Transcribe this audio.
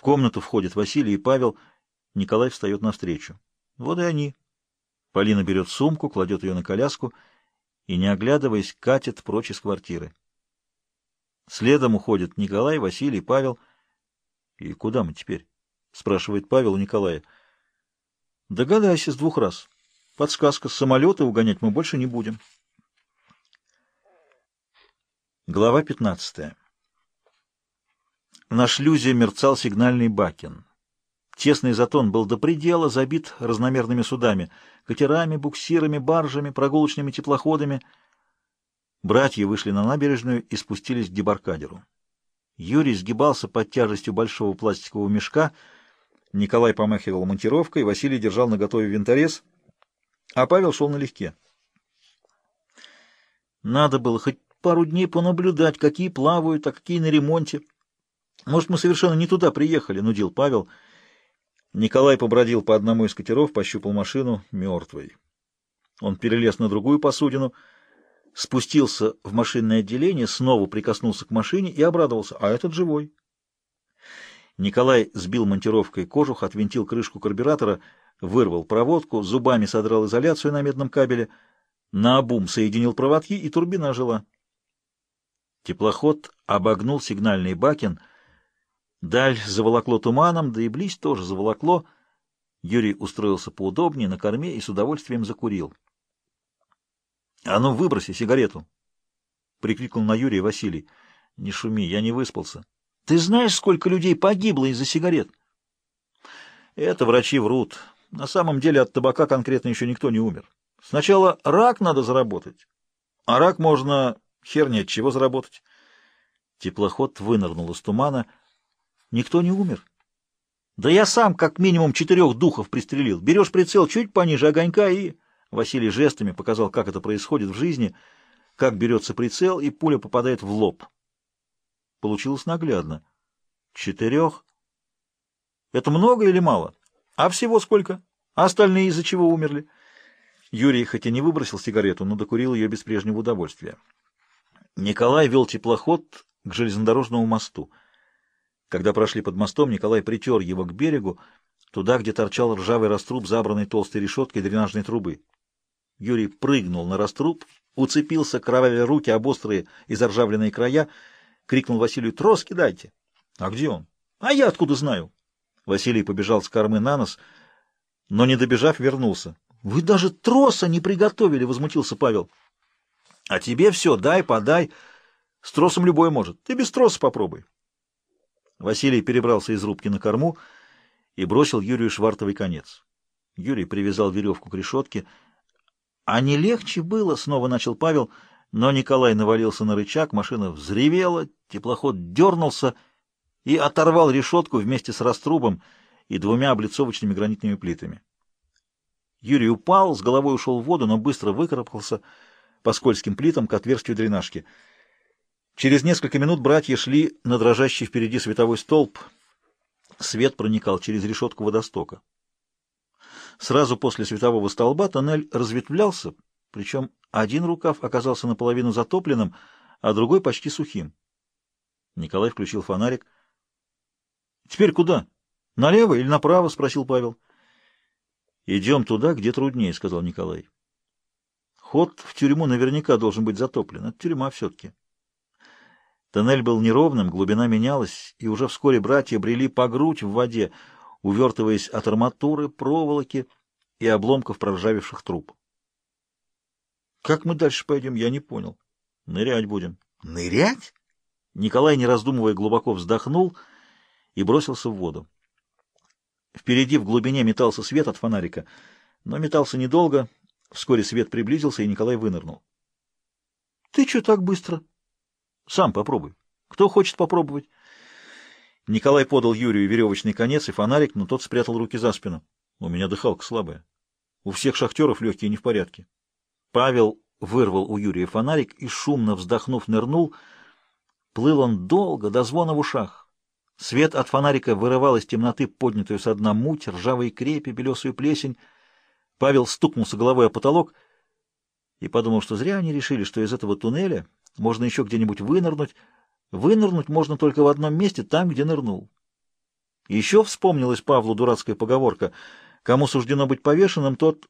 В комнату входят Василий и Павел. Николай встает навстречу. Вот и они. Полина берет сумку, кладет ее на коляску и, не оглядываясь, катит прочь из квартиры. Следом уходят Николай, Василий, Павел. «И куда мы теперь?» — спрашивает Павел у Николая. «Догадайся с двух раз. Подсказка, с самолета угонять мы больше не будем». Глава 15. На шлюзе мерцал сигнальный бакин. Тесный затон был до предела забит разномерными судами — катерами, буксирами, баржами, прогулочными теплоходами. Братья вышли на набережную и спустились к дебаркадеру. Юрий сгибался под тяжестью большого пластикового мешка, Николай помахивал монтировкой, Василий держал наготове винторез, а Павел шел налегке. Надо было хоть пару дней понаблюдать, какие плавают, а какие на ремонте. Может, мы совершенно не туда приехали, — нудил Павел. Николай побродил по одному из катеров, пощупал машину мертвой. Он перелез на другую посудину, спустился в машинное отделение, снова прикоснулся к машине и обрадовался. А этот живой. Николай сбил монтировкой кожух, отвинтил крышку карбюратора, вырвал проводку, зубами содрал изоляцию на медном кабеле, наобум соединил проводки, и турбина ожила. Теплоход обогнул сигнальный бакин. Даль заволокло туманом, да и близь тоже заволокло. Юрий устроился поудобнее на корме и с удовольствием закурил. — А ну, выброси сигарету! — прикрикнул на Юрия Василий. — Не шуми, я не выспался. — Ты знаешь, сколько людей погибло из-за сигарет? — Это врачи врут. На самом деле от табака конкретно еще никто не умер. Сначала рак надо заработать. А рак можно Херня, от чего заработать? Теплоход вынырнул из тумана. Никто не умер. Да я сам как минимум четырех духов пристрелил. Берешь прицел чуть пониже огонька и... Василий жестами показал, как это происходит в жизни, как берется прицел, и пуля попадает в лоб. Получилось наглядно. Четырех? Это много или мало? А всего сколько? А остальные из-за чего умерли? Юрий хоть и не выбросил сигарету, но докурил ее без прежнего удовольствия. Николай вел теплоход к железнодорожному мосту. Когда прошли под мостом, Николай притер его к берегу, туда, где торчал ржавый раструб, забранный толстой решеткой дренажной трубы. Юрий прыгнул на раструб, уцепился, кровавя руки об острые и заржавленные края, крикнул Василию «Трос кидайте!» «А где он?» «А я откуда знаю?» Василий побежал с кормы на нос, но, не добежав, вернулся. «Вы даже троса не приготовили!» — возмутился Павел. А тебе все, дай, подай. С тросом любой может. Ты без троса попробуй. Василий перебрался из рубки на корму и бросил Юрию швартовый конец. Юрий привязал веревку к решетке. А не легче было, снова начал Павел, но Николай навалился на рычаг, машина взревела, теплоход дернулся и оторвал решетку вместе с раструбом и двумя облицовочными гранитными плитами. Юрий упал, с головой ушел в воду, но быстро выкарабкался, по скользким плитам к отверстию дренажки. Через несколько минут братья шли на дрожащий впереди световой столб. Свет проникал через решетку водостока. Сразу после светового столба тоннель разветвлялся, причем один рукав оказался наполовину затопленным, а другой почти сухим. Николай включил фонарик. — Теперь куда? Налево или направо? — спросил Павел. — Идем туда, где труднее, — сказал Николай. Ход в тюрьму наверняка должен быть затоплен. Это тюрьма все-таки. Тоннель был неровным, глубина менялась, и уже вскоре братья брели по грудь в воде, увертываясь от арматуры, проволоки и обломков проржавевших труб. «Как мы дальше пойдем, я не понял. Нырять будем». «Нырять?» Николай, не раздумывая, глубоко вздохнул и бросился в воду. Впереди в глубине метался свет от фонарика, но метался недолго — Вскоре свет приблизился, и Николай вынырнул. — Ты что так быстро? — Сам попробуй. Кто хочет попробовать? Николай подал Юрию веревочный конец и фонарик, но тот спрятал руки за спину. У меня дыхалка слабая. У всех шахтеров легкие не в порядке. Павел вырвал у Юрия фонарик и, шумно вздохнув, нырнул. Плыл он долго, до звона в ушах. Свет от фонарика вырывал из темноты поднятую со дна муть, ржавые крепи, белесую плесень. Павел стукнулся головой о потолок и подумал, что зря они решили, что из этого туннеля можно еще где-нибудь вынырнуть. Вынырнуть можно только в одном месте, там, где нырнул. Еще вспомнилась Павлу дурацкая поговорка «Кому суждено быть повешенным, тот